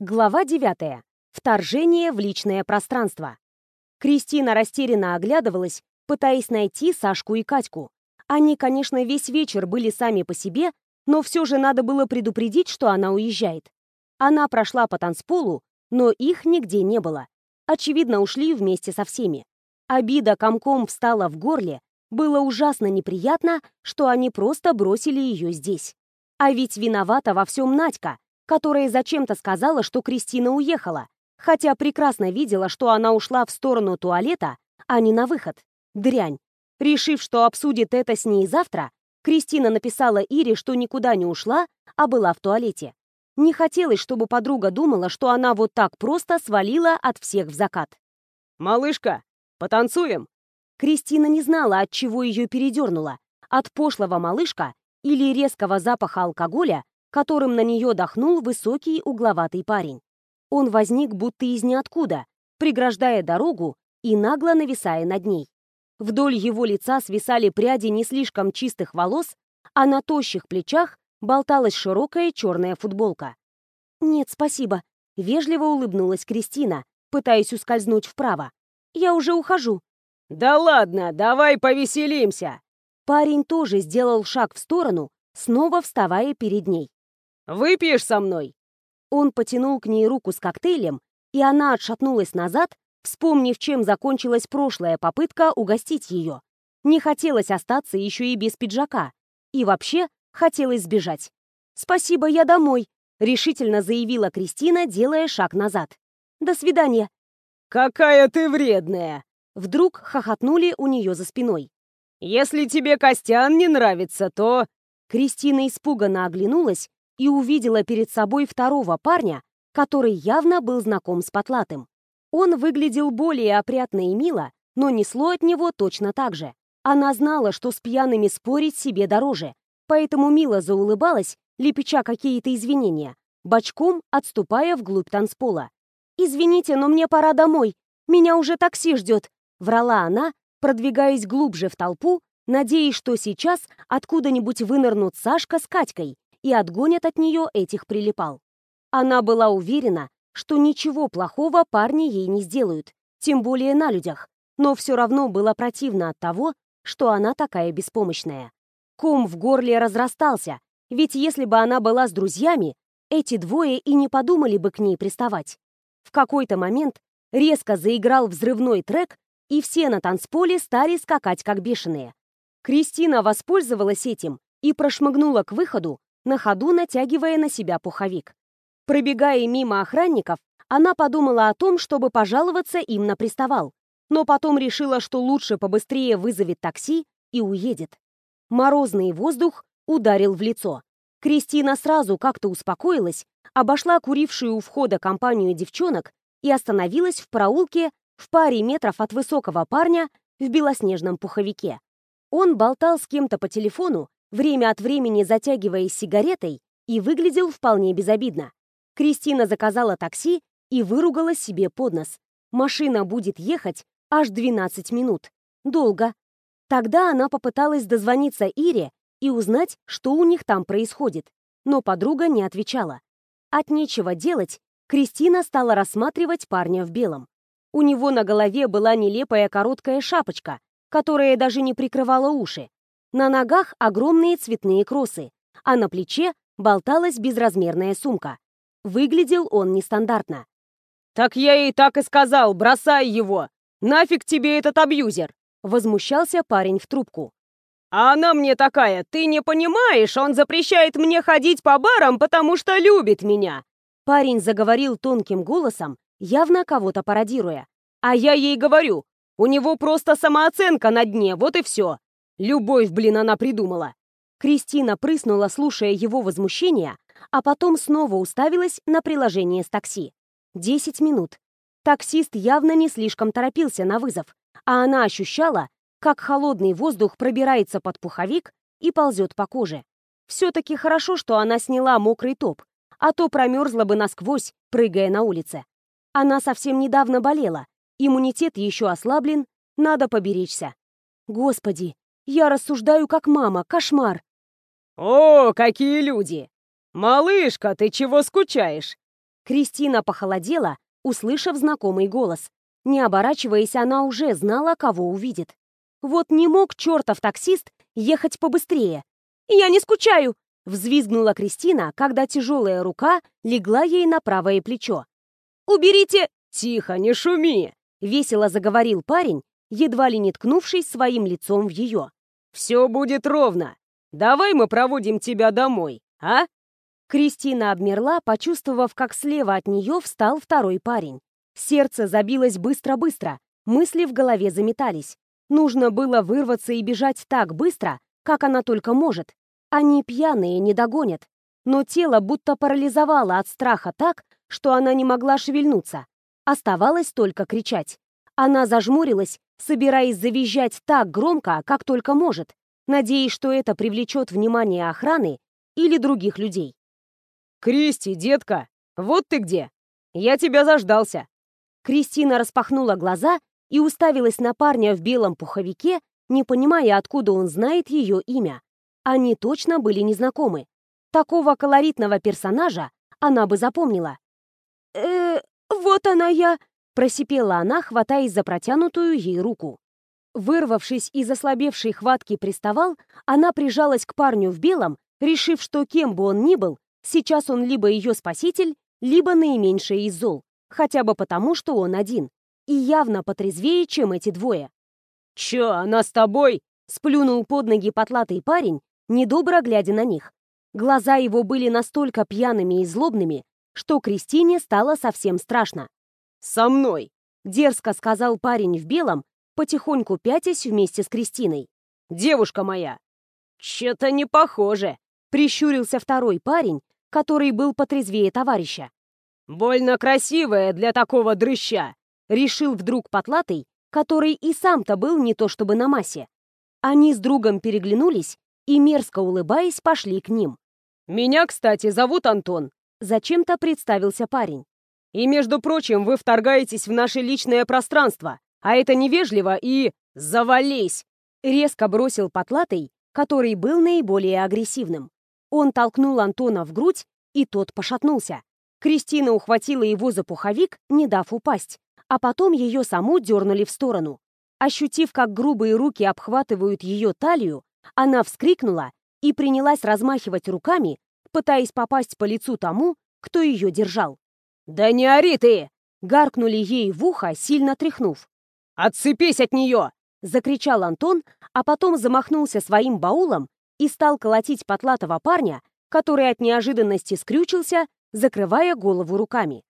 Глава 9. Вторжение в личное пространство. Кристина растерянно оглядывалась, пытаясь найти Сашку и Катьку. Они, конечно, весь вечер были сами по себе, но все же надо было предупредить, что она уезжает. Она прошла по танцполу, но их нигде не было. Очевидно, ушли вместе со всеми. Обида комком встала в горле, было ужасно неприятно, что они просто бросили ее здесь. А ведь виновата во всем Надька, которая зачем-то сказала, что Кристина уехала, хотя прекрасно видела, что она ушла в сторону туалета, а не на выход. Дрянь. Решив, что обсудит это с ней завтра, Кристина написала Ире, что никуда не ушла, а была в туалете. Не хотелось, чтобы подруга думала, что она вот так просто свалила от всех в закат. «Малышка, потанцуем?» Кристина не знала, от чего ее передернуло. От пошлого малышка или резкого запаха алкоголя, которым на нее дохнул высокий угловатый парень. Он возник будто из ниоткуда, преграждая дорогу и нагло нависая над ней. Вдоль его лица свисали пряди не слишком чистых волос, а на тощих плечах болталась широкая черная футболка. «Нет, спасибо», — вежливо улыбнулась Кристина, пытаясь ускользнуть вправо. «Я уже ухожу». «Да ладно, давай повеселимся!» Парень тоже сделал шаг в сторону, снова вставая перед ней. Выпьешь со мной?» Он потянул к ней руку с коктейлем, и она отшатнулась назад, вспомнив, чем закончилась прошлая попытка угостить ее. Не хотелось остаться еще и без пиджака. И вообще хотелось сбежать. «Спасибо, я домой», — решительно заявила Кристина, делая шаг назад. «До свидания». «Какая ты вредная!» Вдруг хохотнули у нее за спиной. «Если тебе Костян не нравится, то...» Кристина испуганно оглянулась и увидела перед собой второго парня, который явно был знаком с Потлатым. Он выглядел более опрятно и мило, но несло от него точно так же. Она знала, что с пьяными спорить себе дороже, поэтому мило заулыбалась, лепеча какие-то извинения, бочком отступая вглубь танцпола. «Извините, но мне пора домой. Меня уже такси ждет», — врала она, продвигаясь глубже в толпу, надеясь, что сейчас откуда-нибудь вынырнут Сашка с Катькой и отгонят от нее этих прилипал. Она была уверена, что ничего плохого парни ей не сделают, тем более на людях, но все равно было противно от того, что она такая беспомощная. Ком в горле разрастался, ведь если бы она была с друзьями, эти двое и не подумали бы к ней приставать. В какой-то момент резко заиграл взрывной трек, и все на танцполе стали скакать как бешеные. Кристина воспользовалась этим и прошмыгнула к выходу, на ходу натягивая на себя пуховик. Пробегая мимо охранников, она подумала о том, чтобы пожаловаться им на приставал, но потом решила, что лучше побыстрее вызовет такси и уедет. Морозный воздух ударил в лицо. Кристина сразу как-то успокоилась, обошла курившую у входа компанию девчонок и остановилась в проулке в паре метров от высокого парня в белоснежном пуховике. Он болтал с кем-то по телефону время от времени затягиваясь сигаретой, и выглядел вполне безобидно. Кристина заказала такси и выругала себе под нос. Машина будет ехать аж 12 минут. Долго. Тогда она попыталась дозвониться Ире и узнать, что у них там происходит, но подруга не отвечала. От нечего делать, Кристина стала рассматривать парня в белом. У него на голове была нелепая короткая шапочка, которая даже не прикрывала уши, на ногах огромные цветные кроссы, а на плече болталась безразмерная сумка. Выглядел он нестандартно. «Так я ей так и сказал, бросай его! Нафиг тебе этот абьюзер!» Возмущался парень в трубку. «А она мне такая, ты не понимаешь, он запрещает мне ходить по барам, потому что любит меня!» Парень заговорил тонким голосом, явно кого-то пародируя. «А я ей говорю, у него просто самооценка на дне, вот и все. Любовь, блин, она придумала. Кристина прыснула, слушая его возмущение, а потом снова уставилась на приложение с такси. Десять минут. Таксист явно не слишком торопился на вызов, а она ощущала, как холодный воздух пробирается под пуховик и ползет по коже. Все-таки хорошо, что она сняла мокрый топ, а то промерзла бы насквозь, прыгая на улице. Она совсем недавно болела, иммунитет еще ослаблен, надо поберечься. Господи, я рассуждаю как мама, кошмар. О, какие люди! Малышка, ты чего скучаешь? Кристина похолодела, услышав знакомый голос. Не оборачиваясь, она уже знала, кого увидит. Вот не мог чертов таксист ехать побыстрее. «Я не скучаю!» — взвизгнула Кристина, когда тяжелая рука легла ей на правое плечо. «Уберите...» «Тихо, не шуми!» — весело заговорил парень, едва ли не ткнувшись своим лицом в ее. «Все будет ровно. Давай мы проводим тебя домой, а?» Кристина обмерла, почувствовав, как слева от нее встал второй парень. Сердце забилось быстро-быстро, мысли в голове заметались. Нужно было вырваться и бежать так быстро, как она только может. Они пьяные, не догонят. Но тело будто парализовало от страха так, что она не могла шевельнуться. Оставалось только кричать. Она зажмурилась, собираясь завизжать так громко, как только может, надеясь, что это привлечет внимание охраны или других людей. «Кристи, детка, вот ты где! Я тебя заждался!» Кристина распахнула глаза и уставилась на парня в белом пуховике, не понимая, откуда он знает ее имя. Они точно были незнакомы. Такого колоритного персонажа она бы запомнила. э вот она я!» — просипела она, хватаясь за протянутую ей руку. Вырвавшись из ослабевшей хватки приставал, она прижалась к парню в белом, решив, что кем бы он ни был, сейчас он либо ее спаситель, либо наименьшее из зол, хотя бы потому, что он один, и явно потрезвее, чем эти двое. «Чё, она с тобой?» — сплюнул под ноги потлатый парень, недобро глядя на них. Глаза его были настолько пьяными и злобными, что Кристине стало совсем страшно. «Со мной!» — дерзко сказал парень в белом, потихоньку пятясь вместе с Кристиной. «Девушка моя!» «Чё-то не похоже!» — прищурился второй парень, который был потрезвее товарища. «Больно красивая для такого дрыща!» — решил вдруг потлатый, который и сам-то был не то чтобы на массе. Они с другом переглянулись и, мерзко улыбаясь, пошли к ним. «Меня, кстати, зовут Антон», — зачем-то представился парень. «И, между прочим, вы вторгаетесь в наше личное пространство, а это невежливо и... завались!» Резко бросил потлатый, который был наиболее агрессивным. Он толкнул Антона в грудь, и тот пошатнулся. Кристина ухватила его за пуховик, не дав упасть, а потом ее саму дернули в сторону. Ощутив, как грубые руки обхватывают ее талию, она вскрикнула и принялась размахивать руками, пытаясь попасть по лицу тому, кто ее держал. «Да не ори ты!» — гаркнули ей в ухо, сильно тряхнув. «Отцепись от нее!» — закричал Антон, а потом замахнулся своим баулом и стал колотить потлатого парня, который от неожиданности скрючился, закрывая голову руками.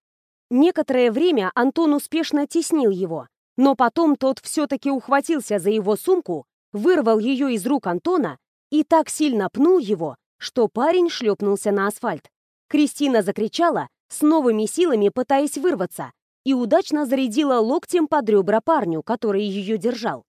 Некоторое время Антон успешно теснил его, но потом тот все-таки ухватился за его сумку, вырвал ее из рук Антона и так сильно пнул его, что парень шлепнулся на асфальт. Кристина закричала, с новыми силами пытаясь вырваться, и удачно зарядила локтем под ребра парню, который ее держал.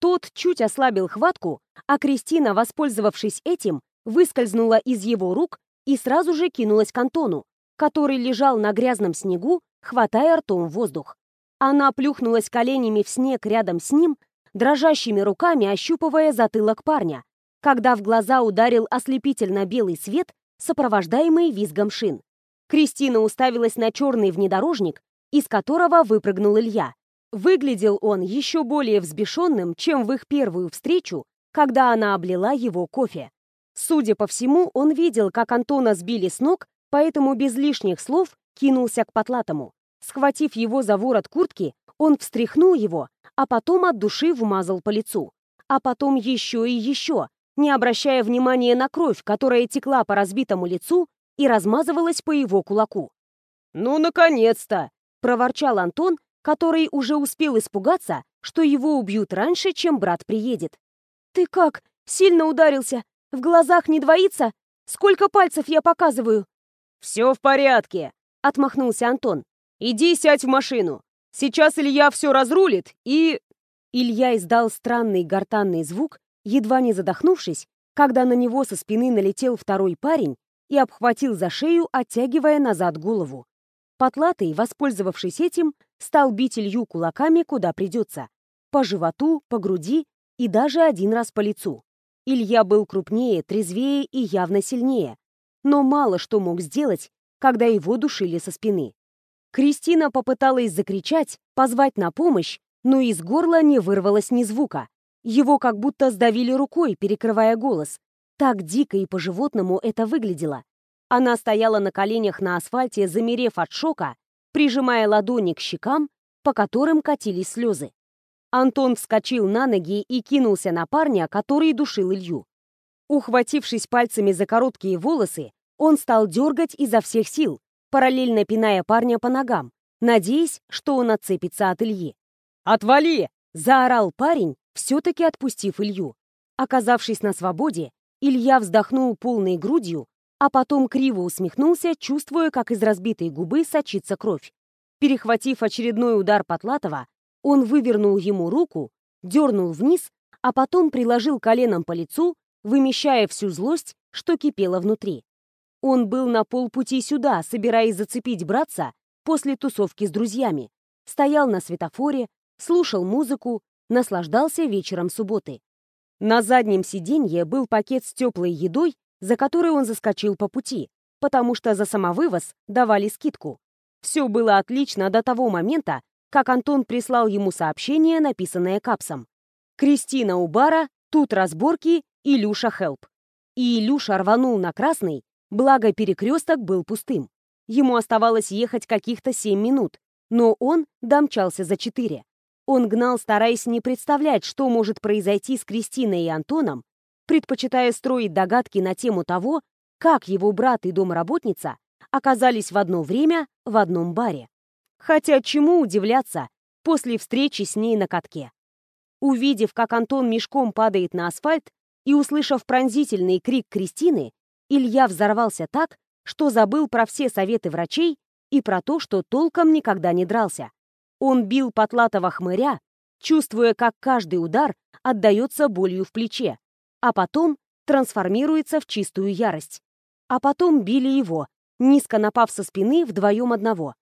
Тот чуть ослабил хватку, а Кристина, воспользовавшись этим, выскользнула из его рук и сразу же кинулась к Антону, который лежал на грязном снегу, хватая ртом воздух. Она плюхнулась коленями в снег рядом с ним, дрожащими руками ощупывая затылок парня, когда в глаза ударил ослепительно белый свет, сопровождаемый визгом шин. Кристина уставилась на черный внедорожник, из которого выпрыгнул Илья. Выглядел он еще более взбешенным, чем в их первую встречу, когда она облила его кофе. Судя по всему, он видел, как Антона сбили с ног, поэтому без лишних слов кинулся к потлатому. Схватив его за ворот куртки, он встряхнул его, а потом от души вмазал по лицу. А потом еще и еще, не обращая внимания на кровь, которая текла по разбитому лицу и размазывалась по его кулаку. «Ну, наконец-то!» — проворчал Антон, который уже успел испугаться, что его убьют раньше, чем брат приедет. «Ты как? Сильно ударился? В глазах не двоится? Сколько пальцев я показываю?» «Все в порядке», — отмахнулся Антон. «Иди сядь в машину. Сейчас Илья все разрулит и...» Илья издал странный гортанный звук, едва не задохнувшись, когда на него со спины налетел второй парень и обхватил за шею, оттягивая назад голову. Потлатый, воспользовавшись этим, стал бить Илью кулаками, куда придется. По животу, по груди и даже один раз по лицу. Илья был крупнее, трезвее и явно сильнее. Но мало что мог сделать, когда его душили со спины. Кристина попыталась закричать, позвать на помощь, но из горла не вырвалось ни звука. Его как будто сдавили рукой, перекрывая голос. Так дико и по-животному это выглядело. Она стояла на коленях на асфальте, замерев от шока, прижимая ладони к щекам, по которым катились слезы. Антон вскочил на ноги и кинулся на парня, который душил Илью. Ухватившись пальцами за короткие волосы, он стал дергать изо всех сил, параллельно пиная парня по ногам, надеясь, что он отцепится от Ильи. «Отвали!» — заорал парень, все-таки отпустив Илью. Оказавшись на свободе, Илья вздохнул полной грудью, а потом криво усмехнулся, чувствуя, как из разбитой губы сочится кровь. Перехватив очередной удар Потлатова, он вывернул ему руку, дернул вниз, а потом приложил коленом по лицу, вымещая всю злость, что кипела внутри. Он был на полпути сюда, собираясь зацепить братца после тусовки с друзьями. Стоял на светофоре, слушал музыку, наслаждался вечером субботы. На заднем сиденье был пакет с теплой едой, за который он заскочил по пути, потому что за самовывоз давали скидку. Все было отлично до того момента, как Антон прислал ему сообщение, написанное капсом. «Кристина у бара, тут разборки, Илюша хелп». И Илюша рванул на красный, благо перекресток был пустым. Ему оставалось ехать каких-то семь минут, но он домчался за четыре. Он гнал, стараясь не представлять, что может произойти с Кристиной и Антоном, предпочитая строить догадки на тему того, как его брат и домработница оказались в одно время в одном баре. Хотя чему удивляться после встречи с ней на катке? Увидев, как Антон мешком падает на асфальт и услышав пронзительный крик Кристины, Илья взорвался так, что забыл про все советы врачей и про то, что толком никогда не дрался. Он бил потлатого хмыря, чувствуя, как каждый удар отдается болью в плече, а потом трансформируется в чистую ярость. А потом били его, низко напав со спины вдвоем одного.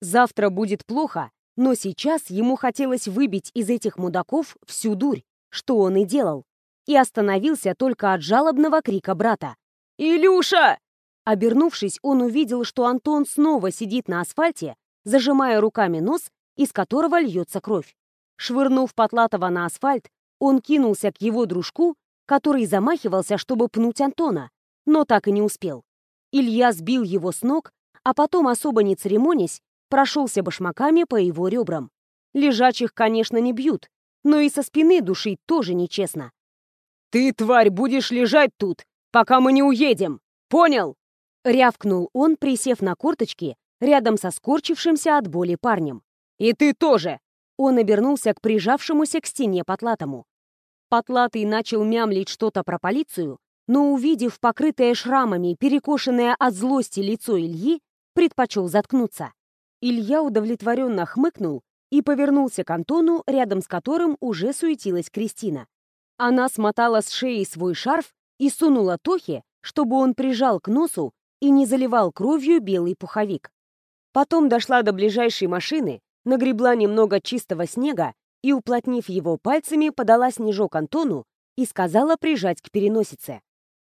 Завтра будет плохо, но сейчас ему хотелось выбить из этих мудаков всю дурь, что он и делал, и остановился только от жалобного крика брата. «Илюша!» Обернувшись, он увидел, что Антон снова сидит на асфальте, зажимая руками нос из которого льется кровь. Швырнув Потлатова на асфальт, он кинулся к его дружку, который замахивался, чтобы пнуть Антона, но так и не успел. Илья сбил его с ног, а потом, особо не церемонясь, прошелся башмаками по его ребрам. Лежачих, конечно, не бьют, но и со спины душить тоже нечестно. «Ты, тварь, будешь лежать тут, пока мы не уедем! Понял?» Рявкнул он, присев на корточки, рядом со скорчившимся от боли парнем. «И ты тоже!» Он обернулся к прижавшемуся к стене Потлатому. Потлатый начал мямлить что-то про полицию, но, увидев покрытое шрамами, перекошенное от злости лицо Ильи, предпочел заткнуться. Илья удовлетворенно хмыкнул и повернулся к Антону, рядом с которым уже суетилась Кристина. Она смотала с шеи свой шарф и сунула Тохе, чтобы он прижал к носу и не заливал кровью белый пуховик. Потом дошла до ближайшей машины, нагребла немного чистого снега и, уплотнив его пальцами, подала снежок Антону и сказала прижать к переносице.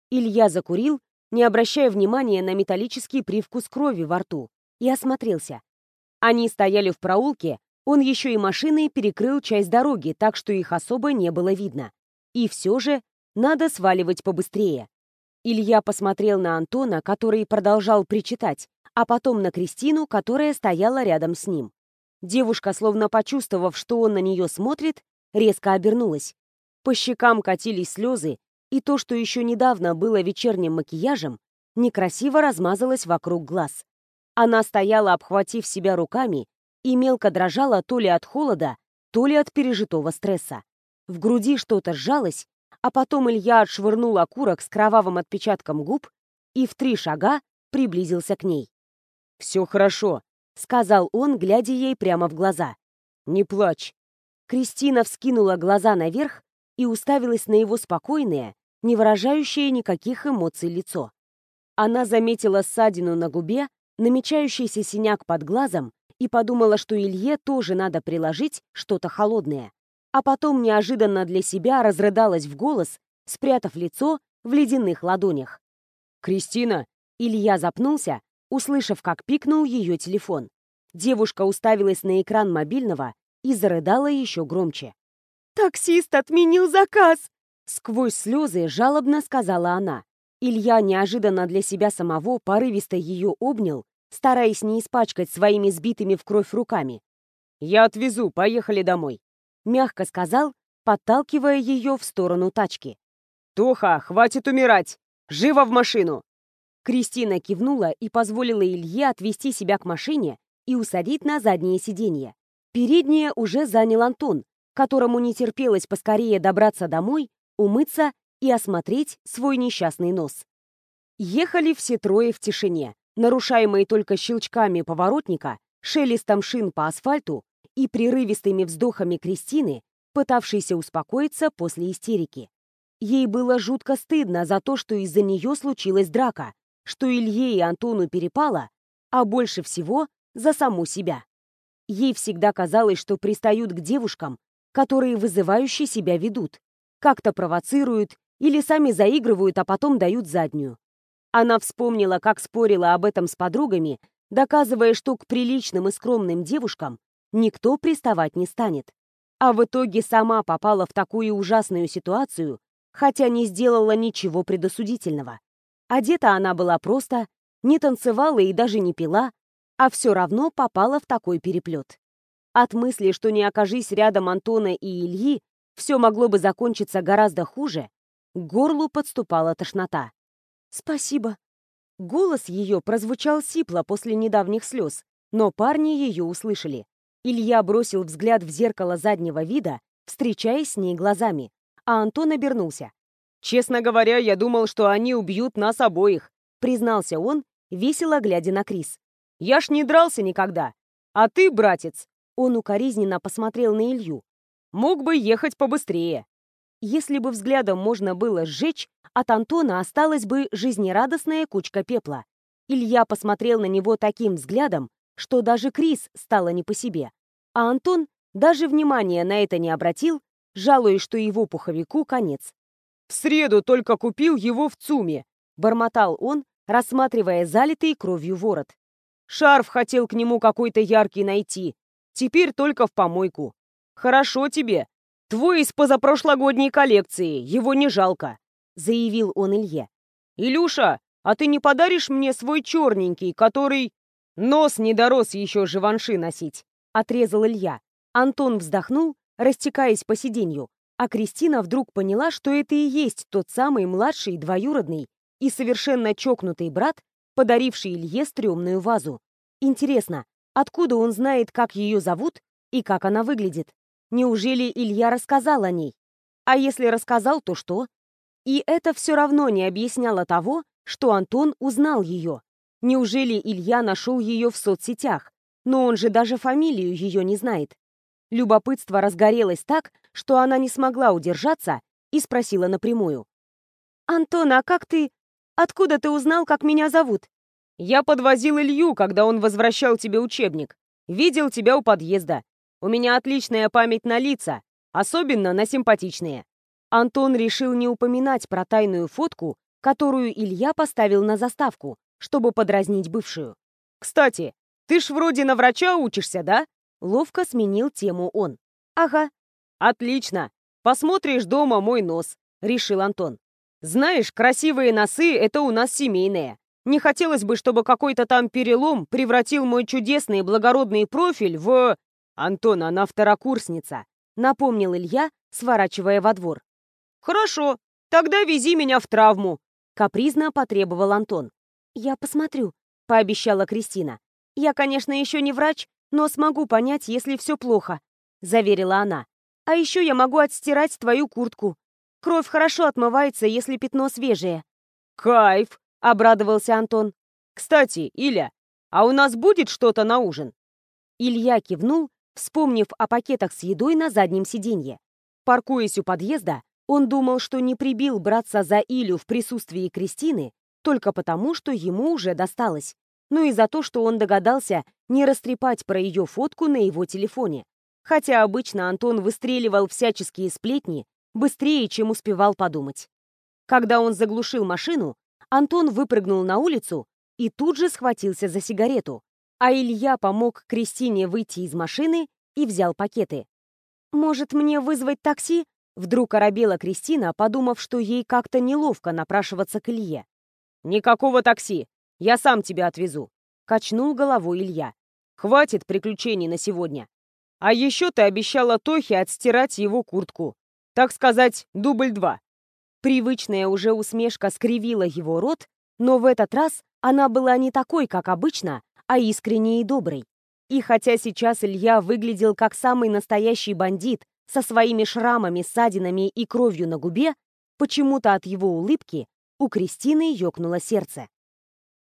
Илья закурил, не обращая внимания на металлический привкус крови во рту, и осмотрелся. Они стояли в проулке, он еще и машиной перекрыл часть дороги, так что их особо не было видно. И все же надо сваливать побыстрее. Илья посмотрел на Антона, который продолжал причитать, а потом на Кристину, которая стояла рядом с ним. Девушка, словно почувствовав, что он на нее смотрит, резко обернулась. По щекам катились слезы, и то, что еще недавно было вечерним макияжем, некрасиво размазалось вокруг глаз. Она стояла, обхватив себя руками, и мелко дрожала то ли от холода, то ли от пережитого стресса. В груди что-то сжалось, а потом Илья отшвырнул окурок с кровавым отпечатком губ и в три шага приблизился к ней. «Все хорошо», — сказал он, глядя ей прямо в глаза. «Не плачь». Кристина вскинула глаза наверх и уставилась на его спокойное, не выражающее никаких эмоций лицо. Она заметила ссадину на губе, намечающийся синяк под глазом и подумала, что Илье тоже надо приложить что-то холодное. А потом неожиданно для себя разрыдалась в голос, спрятав лицо в ледяных ладонях. «Кристина!» Илья запнулся, услышав, как пикнул ее телефон. Девушка уставилась на экран мобильного и зарыдала еще громче. «Таксист отменил заказ!» Сквозь слезы жалобно сказала она. Илья неожиданно для себя самого порывисто ее обнял, стараясь не испачкать своими сбитыми в кровь руками. «Я отвезу, поехали домой», — мягко сказал, подталкивая ее в сторону тачки. «Тоха, хватит умирать! Живо в машину!» Кристина кивнула и позволила Илье отвезти себя к машине и усадить на заднее сиденье. Переднее уже занял Антон, которому не терпелось поскорее добраться домой, умыться и осмотреть свой несчастный нос. Ехали все трое в тишине, нарушаемые только щелчками поворотника, шелестом шин по асфальту и прерывистыми вздохами Кристины, пытавшейся успокоиться после истерики. Ей было жутко стыдно за то, что из-за нее случилась драка, что Илье и Антону перепало, а больше всего за саму себя. Ей всегда казалось, что пристают к девушкам, которые вызывающе себя ведут, как-то провоцируют или сами заигрывают, а потом дают заднюю. Она вспомнила, как спорила об этом с подругами, доказывая, что к приличным и скромным девушкам никто приставать не станет. А в итоге сама попала в такую ужасную ситуацию, хотя не сделала ничего предосудительного. Одета она была просто, не танцевала и даже не пила, а все равно попала в такой переплет. От мысли, что не окажись рядом Антона и Ильи, все могло бы закончиться гораздо хуже, к горлу подступала тошнота. «Спасибо». Голос ее прозвучал сипло после недавних слез, но парни ее услышали. Илья бросил взгляд в зеркало заднего вида, встречаясь с ней глазами, а Антон обернулся. «Честно говоря, я думал, что они убьют нас обоих», признался он, весело глядя на Крис. «Я ж не дрался никогда. А ты, братец...» Он укоризненно посмотрел на Илью. «Мог бы ехать побыстрее». Если бы взглядом можно было сжечь, от Антона осталась бы жизнерадостная кучка пепла. Илья посмотрел на него таким взглядом, что даже Крис стало не по себе. А Антон даже внимания на это не обратил, жалуясь, что его пуховику конец. «В среду только купил его в ЦУМе», — бормотал он, рассматривая залитый кровью ворот. «Шарф хотел к нему какой-то яркий найти. Теперь только в помойку. Хорошо тебе, «Твой из позапрошлогодней коллекции, его не жалко», — заявил он Илье. «Илюша, а ты не подаришь мне свой черненький, который...» «Нос не дорос еще живанши носить», — отрезал Илья. Антон вздохнул, растекаясь по сиденью, а Кристина вдруг поняла, что это и есть тот самый младший двоюродный и совершенно чокнутый брат, подаривший Илье стрёмную вазу. Интересно, откуда он знает, как ее зовут и как она выглядит? Неужели Илья рассказал о ней? А если рассказал, то что? И это все равно не объясняло того, что Антон узнал ее. Неужели Илья нашел ее в соцсетях? Но он же даже фамилию ее не знает. Любопытство разгорелось так, что она не смогла удержаться и спросила напрямую. «Антон, а как ты... Откуда ты узнал, как меня зовут?» «Я подвозил Илью, когда он возвращал тебе учебник. Видел тебя у подъезда. У меня отличная память на лица, особенно на симпатичные. Антон решил не упоминать про тайную фотку, которую Илья поставил на заставку, чтобы подразнить бывшую. «Кстати, ты ж вроде на врача учишься, да?» Ловко сменил тему он. «Ага». «Отлично. Посмотришь дома мой нос», — решил Антон. «Знаешь, красивые носы — это у нас семейные. Не хотелось бы, чтобы какой-то там перелом превратил мой чудесный благородный профиль в... «Антон, она второкурсница», — напомнил Илья, сворачивая во двор. «Хорошо, тогда вези меня в травму», — капризно потребовал Антон. «Я посмотрю», — пообещала Кристина. «Я, конечно, еще не врач, но смогу понять, если все плохо», — заверила она. «А еще я могу отстирать твою куртку. Кровь хорошо отмывается, если пятно свежее». «Кайф!» — обрадовался Антон. «Кстати, Иля, а у нас будет что-то на ужин?» Илья кивнул вспомнив о пакетах с едой на заднем сиденье. Паркуясь у подъезда, он думал, что не прибил браться за Илю в присутствии Кристины только потому, что ему уже досталось, но и за то, что он догадался не растрепать про ее фотку на его телефоне. Хотя обычно Антон выстреливал всяческие сплетни быстрее, чем успевал подумать. Когда он заглушил машину, Антон выпрыгнул на улицу и тут же схватился за сигарету, а Илья помог Кристине выйти из машины и взял пакеты. «Может, мне вызвать такси?» Вдруг оробела Кристина, подумав, что ей как-то неловко напрашиваться к Илье. «Никакого такси! Я сам тебя отвезу!» — качнул головой Илья. «Хватит приключений на сегодня. А еще ты обещала Тохе отстирать его куртку. Так сказать, дубль два». Привычная уже усмешка скривила его рот, но в этот раз она была не такой, как обычно, а искренней и доброй. И хотя сейчас Илья выглядел как самый настоящий бандит со своими шрамами, ссадинами и кровью на губе, почему-то от его улыбки у Кристины ёкнуло сердце.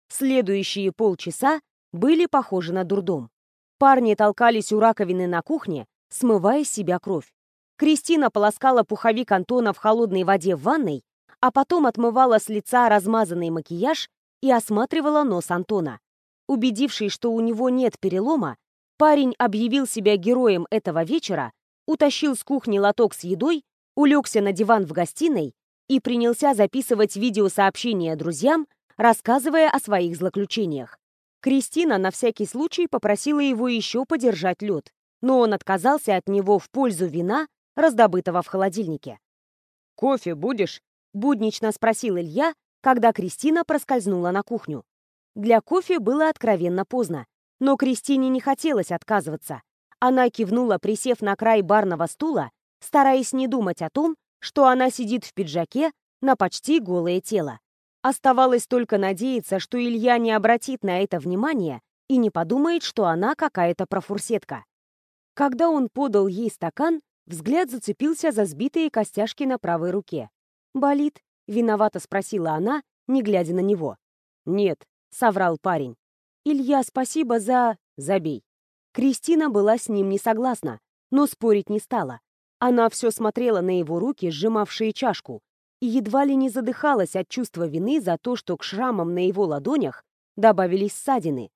Следующие полчаса были похожи на дурдом. Парни толкались у раковины на кухне, смывая с себя кровь. Кристина полоскала пуховик Антона в холодной воде в ванной, а потом отмывала с лица размазанный макияж и осматривала нос Антона. Убедившись, что у него нет перелома, парень объявил себя героем этого вечера, утащил с кухни лоток с едой, улегся на диван в гостиной и принялся записывать видеосообщения друзьям, рассказывая о своих злоключениях. Кристина на всякий случай попросила его еще подержать лед, но он отказался от него в пользу вина, раздобытого в холодильнике. «Кофе будешь?» — буднично спросил Илья, когда Кристина проскользнула на кухню. Для кофе было откровенно поздно, но Кристине не хотелось отказываться. Она кивнула, присев на край барного стула, стараясь не думать о том, что она сидит в пиджаке на почти голое тело. Оставалось только надеяться, что Илья не обратит на это внимания и не подумает, что она какая-то профурсетка. Когда он подал ей стакан, взгляд зацепился за сбитые костяшки на правой руке. «Болит?» — виновато спросила она, не глядя на него. «Нет», — соврал парень. «Илья, спасибо за...» «Забей». Кристина была с ним не согласна, но спорить не стала. Она все смотрела на его руки, сжимавшие чашку, и едва ли не задыхалась от чувства вины за то, что к шрамам на его ладонях добавились ссадины.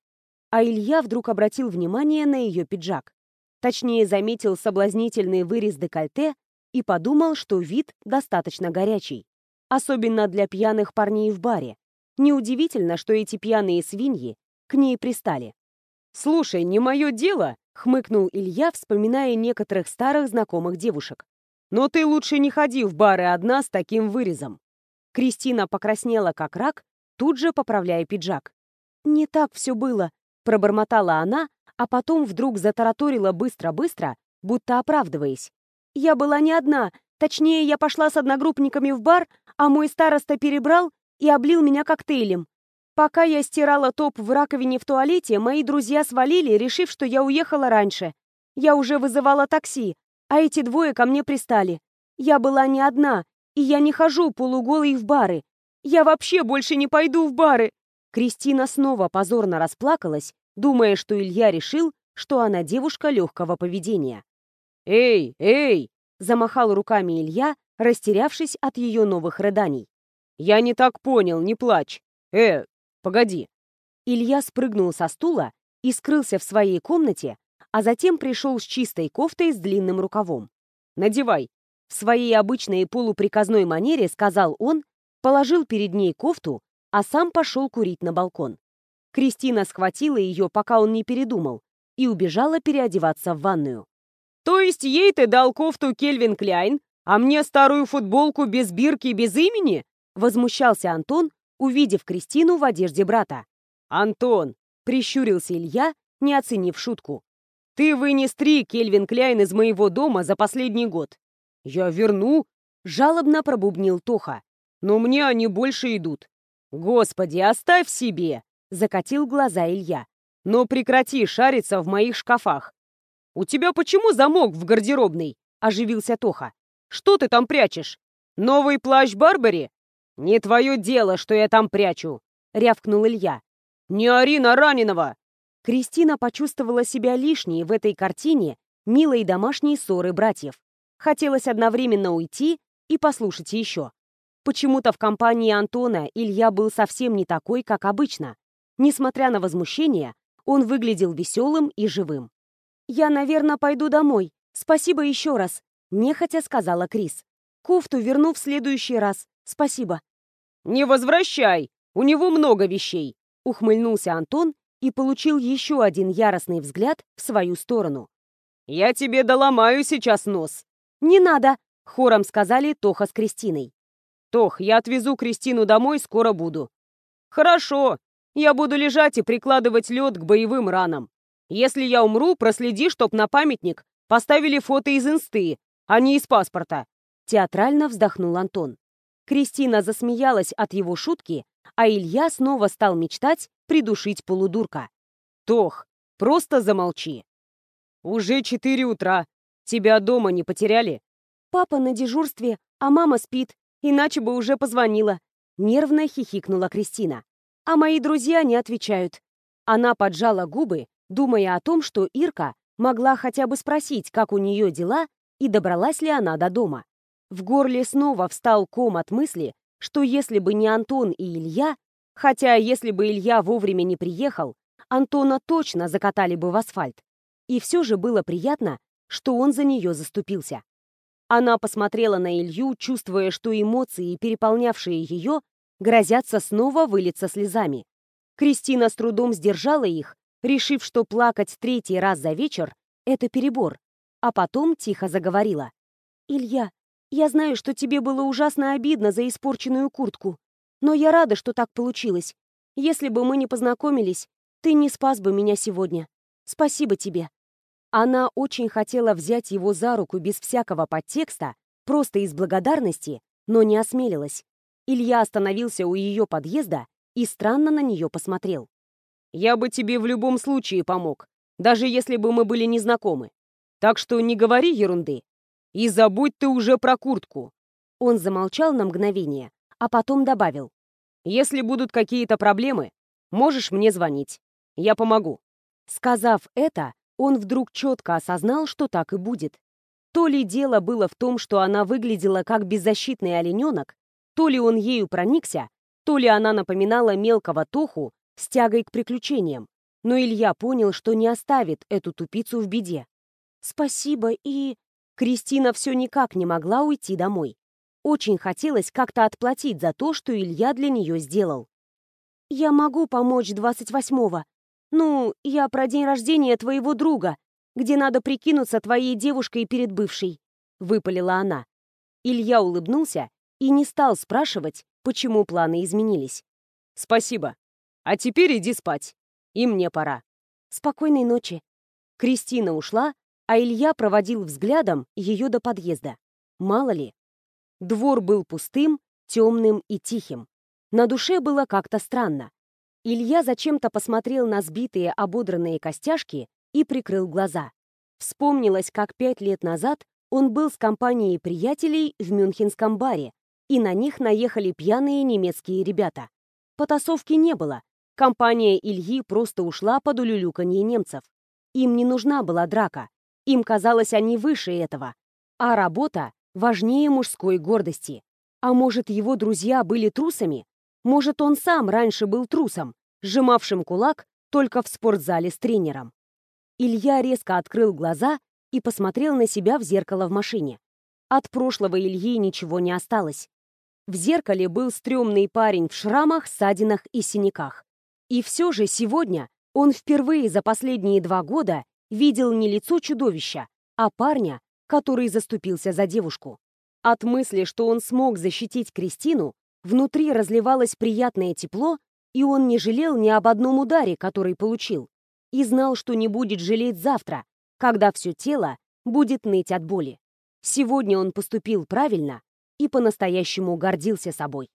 А Илья вдруг обратил внимание на ее пиджак. Точнее, заметил соблазнительный вырез декольте и подумал, что вид достаточно горячий. Особенно для пьяных парней в баре. Неудивительно, что эти пьяные свиньи к ней пристали. «Слушай, не мое дело!» — хмыкнул Илья, вспоминая некоторых старых знакомых девушек. Но ты лучше не ходи в бары одна с таким вырезом. Кристина покраснела как рак, тут же поправляя пиджак. «Не так все было», — пробормотала она, а потом вдруг затараторила быстро-быстро, будто оправдываясь. «Я была не одна, точнее, я пошла с одногруппниками в бар, а мой староста перебрал и облил меня коктейлем. Пока я стирала топ в раковине в туалете, мои друзья свалили, решив, что я уехала раньше. Я уже вызывала такси, а эти двое ко мне пристали. Я была не одна, и я не хожу полуголой в бары. Я вообще больше не пойду в бары. Кристина снова позорно расплакалась, думая, что Илья решил, что она девушка легкого поведения. «Эй, эй!» — замахал руками Илья, растерявшись от ее новых рыданий. «Я не так понял, не плачь. Э, погоди». Илья спрыгнул со стула и скрылся в своей комнате, а затем пришел с чистой кофтой с длинным рукавом. «Надевай!» В своей обычной полуприказной манере сказал он, положил перед ней кофту, а сам пошел курить на балкон. Кристина схватила ее, пока он не передумал, и убежала переодеваться в ванную. «То есть ей ты дал кофту Кельвин Кляйн, а мне старую футболку без бирки, без имени?» Возмущался Антон, увидев Кристину в одежде брата. «Антон!» — прищурился Илья, не оценив шутку. Ты вынес три Кельвин Кляйн из моего дома за последний год. Я верну, жалобно пробубнил Тоха. Но мне они больше идут. Господи, оставь себе, закатил глаза Илья. Но прекрати шариться в моих шкафах. У тебя почему замок в гардеробной? оживился Тоха. Что ты там прячешь? Новый плащ Барбари? Не твое дело, что я там прячу, рявкнул Илья. Не ори на раненого! Кристина почувствовала себя лишней в этой картине милой домашней ссоры братьев. Хотелось одновременно уйти и послушать еще. Почему-то в компании Антона Илья был совсем не такой, как обычно. Несмотря на возмущение, он выглядел веселым и живым. «Я, наверное, пойду домой. Спасибо еще раз», — нехотя сказала Крис. «Кофту верну в следующий раз. Спасибо». «Не возвращай! У него много вещей. Ухмыльнулся Антон и получил еще один яростный взгляд в свою сторону. «Я тебе доломаю сейчас нос!» «Не надо!» — хором сказали Тоха с Кристиной. «Тох, я отвезу Кристину домой, скоро буду». «Хорошо, я буду лежать и прикладывать лед к боевым ранам. Если я умру, проследи, чтоб на памятник поставили фото из инсты, а не из паспорта». Театрально вздохнул Антон. Кристина засмеялась от его шутки, а Илья снова стал мечтать придушить полудурка. «Тох, просто замолчи. Уже четыре утра. Тебя дома не потеряли?» «Папа на дежурстве, а мама спит, иначе бы уже позвонила». Нервно хихикнула Кристина. А мои друзья не отвечают. Она поджала губы, думая о том, что Ирка могла хотя бы спросить, как у нее дела и добралась ли она до дома. В горле снова встал ком от мысли, что если бы не Антон и Илья, хотя если бы Илья вовремя не приехал, Антона точно закатали бы в асфальт. И все же было приятно, что он за нее заступился. Она посмотрела на Илью, чувствуя, что эмоции, переполнявшие ее, грозятся снова вылиться слезами. Кристина с трудом сдержала их, решив, что плакать третий раз за вечер — это перебор, а потом тихо заговорила. «Илья, я знаю, что тебе было ужасно обидно за испорченную куртку, но я рада, что так получилось. Если бы мы не познакомились, ты не спас бы меня сегодня. Спасибо тебе». Она очень хотела взять его за руку без всякого подтекста, просто из благодарности, но не осмелилась. Илья остановился у ее подъезда и странно на нее посмотрел. «Я бы тебе в любом случае помог, даже если бы мы были незнакомы. Так что не говори ерунды. И забудь ты уже про куртку!» Он замолчал на мгновение, а потом добавил. «Если будут какие-то проблемы, можешь мне звонить. Я помогу». Сказав это, он вдруг четко осознал, что так и будет. То ли дело было в том, что она выглядела как беззащитный олененок, то ли он ею проникся, то ли она напоминала мелкого Тоху с тягой к приключениям. Но Илья понял, что не оставит эту тупицу в беде. «Спасибо и...» Кристина все никак не могла уйти домой. Очень хотелось как-то отплатить за то, что Илья для нее сделал. «Я могу помочь 28-го. Ну, я про день рождения твоего друга, где надо прикинуться твоей девушкой перед бывшей», — выпалила она. Илья улыбнулся и не стал спрашивать, почему планы изменились. «Спасибо. А теперь иди спать. И мне пора». «Спокойной ночи». Кристина ушла, а Илья проводил взглядом ее до подъезда. Мало ли. Двор был пустым, темным и тихим. На душе было как-то странно. Илья зачем-то посмотрел на сбитые ободранные костяшки и прикрыл глаза. Вспомнилось, как пять лет назад он был с компанией приятелей в мюнхенском баре, и на них наехали пьяные немецкие ребята. Потасовки не было. Компания Ильи просто ушла под улюлюканье немцев. Им не нужна была драка, им казалось, они выше этого. А работа важнее мужской гордости. А может, его друзья были трусами? Может, он сам раньше был трусом, сжимавшим кулак только в спортзале с тренером? Илья резко открыл глаза и посмотрел на себя в зеркало в машине. От прошлого Ильи ничего не осталось. В зеркале был стрёмный парень в шрамах, ссадинах и синяках. И все же сегодня он впервые за последние два года видел не лицо чудовища, а парня, который заступился за девушку. От мысли, что он смог защитить Кристину, внутри разливалось приятное тепло, и он не жалел ни об одном ударе, который получил, и знал, что не будет жалеть завтра, когда все тело будет ныть от боли. Сегодня он поступил правильно и по-настоящему гордился собой.